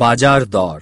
বাজার দর।